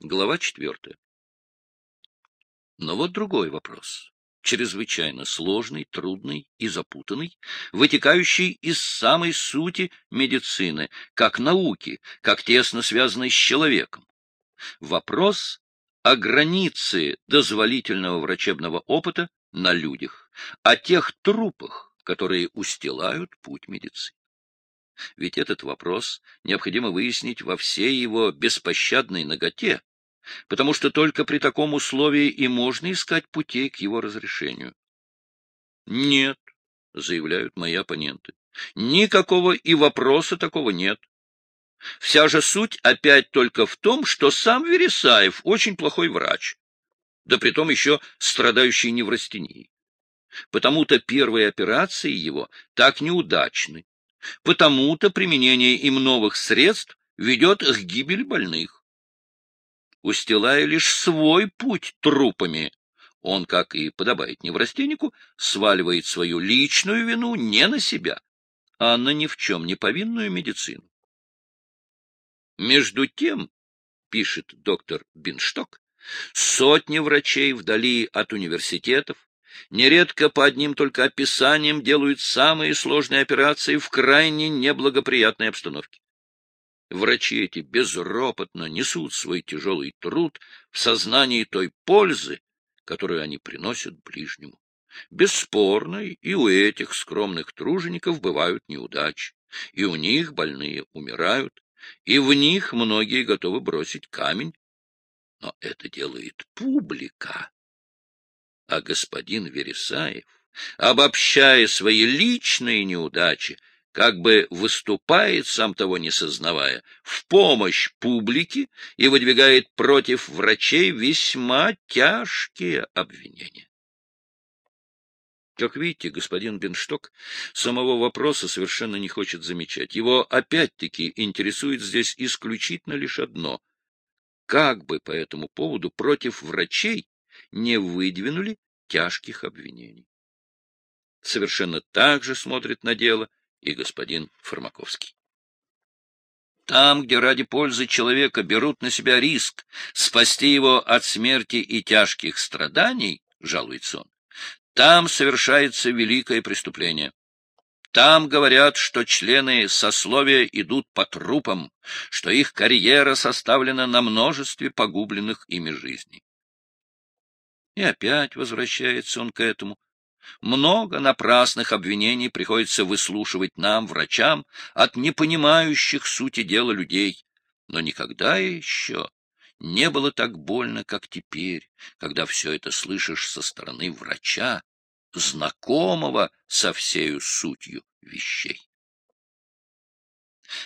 Глава четвертая. Но вот другой вопрос, чрезвычайно сложный, трудный и запутанный, вытекающий из самой сути медицины, как науки, как тесно связанной с человеком. Вопрос о границе дозволительного врачебного опыта на людях, о тех трупах, которые устилают путь медицины. Ведь этот вопрос необходимо выяснить во всей его беспощадной ноготе, потому что только при таком условии и можно искать путей к его разрешению. Нет, заявляют мои оппоненты, никакого и вопроса такого нет. Вся же суть опять только в том, что сам Вересаев очень плохой врач, да притом еще страдающий неврастенией. Потому-то первые операции его так неудачны, потому-то применение им новых средств ведет к гибели больных. Устилая лишь свой путь трупами, он, как и подобает неврастеннику, сваливает свою личную вину не на себя, а на ни в чем не повинную медицину. Между тем, пишет доктор Биншток, сотни врачей вдали от университетов, нередко по одним только описаниям делают самые сложные операции в крайне неблагоприятной обстановке. Врачи эти безропотно несут свой тяжелый труд в сознании той пользы, которую они приносят ближнему. Бесспорно, и у этих скромных тружеников бывают неудачи, и у них больные умирают, и в них многие готовы бросить камень. Но это делает публика а господин Вересаев, обобщая свои личные неудачи, как бы выступает, сам того не сознавая, в помощь публике и выдвигает против врачей весьма тяжкие обвинения. Как видите, господин Беншток самого вопроса совершенно не хочет замечать. Его опять-таки интересует здесь исключительно лишь одно. Как бы по этому поводу против врачей не выдвинули тяжких обвинений. Совершенно так же смотрит на дело и господин Фармаковский. Там, где ради пользы человека берут на себя риск спасти его от смерти и тяжких страданий, жалуется он, там совершается великое преступление. Там говорят, что члены сословия идут по трупам, что их карьера составлена на множестве погубленных ими жизней. И опять возвращается он к этому. Много напрасных обвинений приходится выслушивать нам, врачам, от непонимающих сути дела людей. Но никогда еще не было так больно, как теперь, когда все это слышишь со стороны врача, знакомого со всею сутью вещей.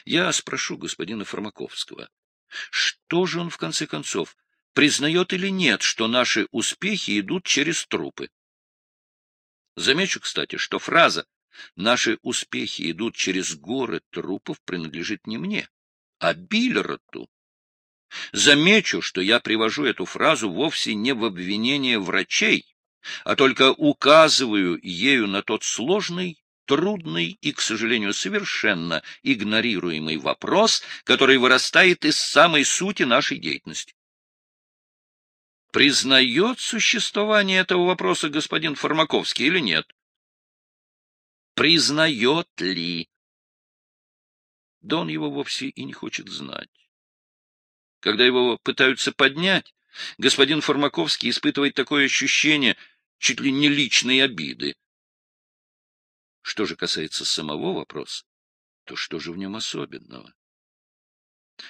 Я спрошу господина Фармаковского, что же он, в конце концов, признает или нет, что наши успехи идут через трупы. Замечу, кстати, что фраза «наши успехи идут через горы трупов» принадлежит не мне, а Биллероту. Замечу, что я привожу эту фразу вовсе не в обвинение врачей, а только указываю ею на тот сложный, трудный и, к сожалению, совершенно игнорируемый вопрос, который вырастает из самой сути нашей деятельности признает существование этого вопроса господин Фармаковский или нет? Признает ли? Да он его вовсе и не хочет знать. Когда его пытаются поднять, господин Фармаковский испытывает такое ощущение чуть ли не личной обиды. Что же касается самого вопроса, то что же в нем особенного?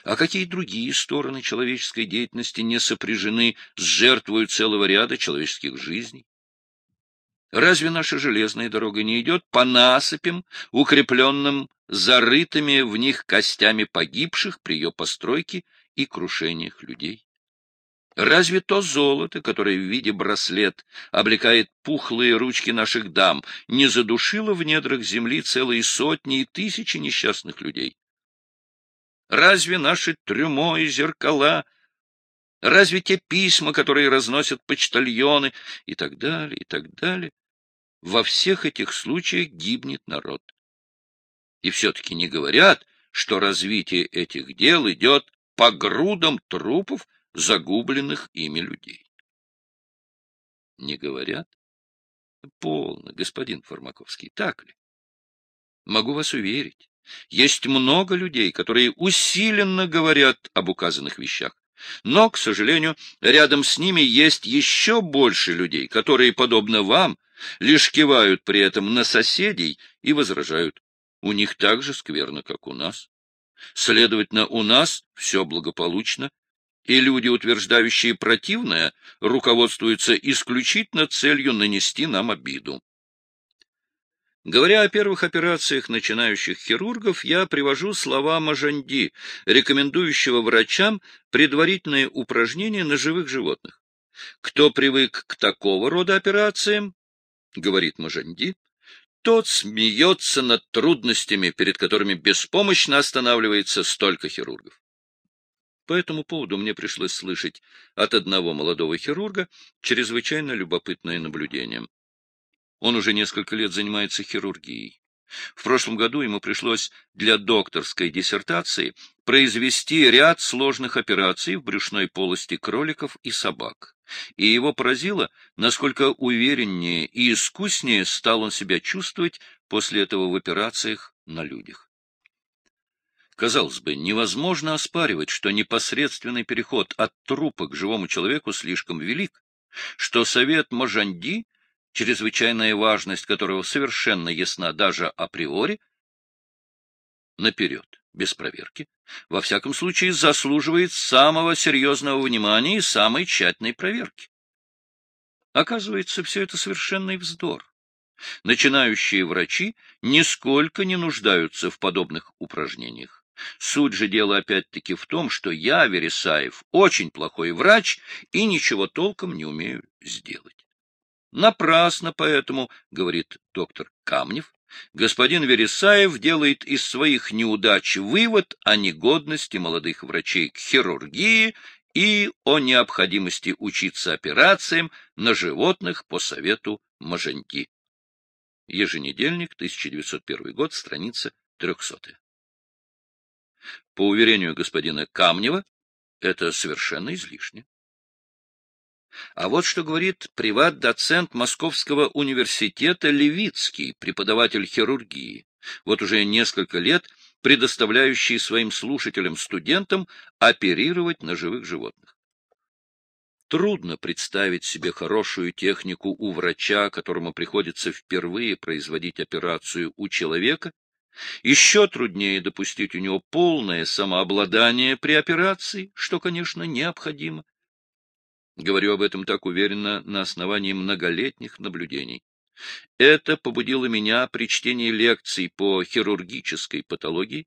А какие другие стороны человеческой деятельности не сопряжены с жертвой целого ряда человеческих жизней? Разве наша железная дорога не идет по насыпям, укрепленным зарытыми в них костями погибших при ее постройке и крушениях людей? Разве то золото, которое в виде браслет облекает пухлые ручки наших дам, не задушило в недрах земли целые сотни и тысячи несчастных людей? Разве наши трюмо и зеркала, разве те письма, которые разносят почтальоны и так далее, и так далее? Во всех этих случаях гибнет народ. И все-таки не говорят, что развитие этих дел идет по грудам трупов загубленных ими людей. Не говорят? Полно, господин Фармаковский, так ли? Могу вас уверить, есть много людей, которые усиленно говорят об указанных вещах. Но, к сожалению, рядом с ними есть еще больше людей, которые, подобно вам, лишь кивают при этом на соседей и возражают. У них так же скверно, как у нас. Следовательно, у нас все благополучно, и люди, утверждающие противное, руководствуются исключительно целью нанести нам обиду. Говоря о первых операциях начинающих хирургов, я привожу слова Мажанди, рекомендующего врачам предварительные упражнения на живых животных. Кто привык к такого рода операциям, говорит Мажанди, тот смеется над трудностями, перед которыми беспомощно останавливается столько хирургов. По этому поводу мне пришлось слышать от одного молодого хирурга чрезвычайно любопытное наблюдение. Он уже несколько лет занимается хирургией. В прошлом году ему пришлось для докторской диссертации произвести ряд сложных операций в брюшной полости кроликов и собак. И его поразило, насколько увереннее и искуснее стал он себя чувствовать после этого в операциях на людях. Казалось бы, невозможно оспаривать, что непосредственный переход от трупа к живому человеку слишком велик, что совет Можанди чрезвычайная важность которого совершенно ясна даже априори, наперед, без проверки, во всяком случае заслуживает самого серьезного внимания и самой тщательной проверки. Оказывается, все это совершенный вздор. Начинающие врачи нисколько не нуждаются в подобных упражнениях. Суть же дела опять-таки в том, что я, Вересаев, очень плохой врач и ничего толком не умею сделать. Напрасно поэтому, говорит доктор Камнев, господин Вересаев делает из своих неудач вывод о негодности молодых врачей к хирургии и о необходимости учиться операциям на животных по совету Маженьки. Еженедельник, 1901 год, страница 300. По уверению господина Камнева, это совершенно излишне. А вот что говорит приват-доцент Московского университета Левицкий, преподаватель хирургии, вот уже несколько лет предоставляющий своим слушателям-студентам оперировать на живых животных. Трудно представить себе хорошую технику у врача, которому приходится впервые производить операцию у человека. Еще труднее допустить у него полное самообладание при операции, что, конечно, необходимо. Говорю об этом так уверенно на основании многолетних наблюдений. Это побудило меня при чтении лекций по хирургической патологии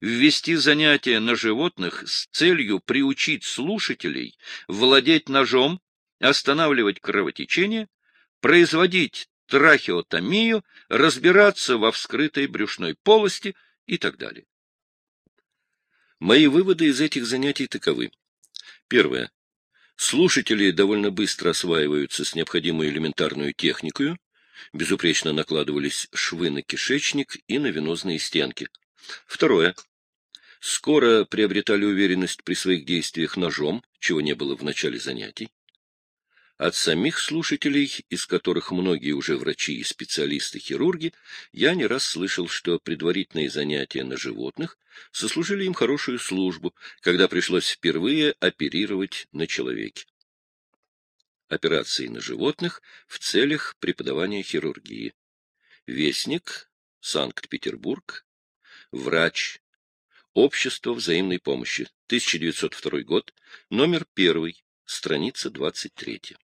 ввести занятия на животных с целью приучить слушателей владеть ножом, останавливать кровотечение, производить трахеотомию, разбираться во вскрытой брюшной полости и так далее. Мои выводы из этих занятий таковы. Первое. Слушатели довольно быстро осваиваются с необходимой элементарной техникой, безупречно накладывались швы на кишечник и на венозные стенки. Второе. Скоро приобретали уверенность при своих действиях ножом, чего не было в начале занятий. От самих слушателей, из которых многие уже врачи и специалисты-хирурги, я не раз слышал, что предварительные занятия на животных сослужили им хорошую службу, когда пришлось впервые оперировать на человеке. Операции на животных в целях преподавания хирургии. Вестник, Санкт-Петербург, врач, Общество взаимной помощи, 1902 год, номер 1, страница 23.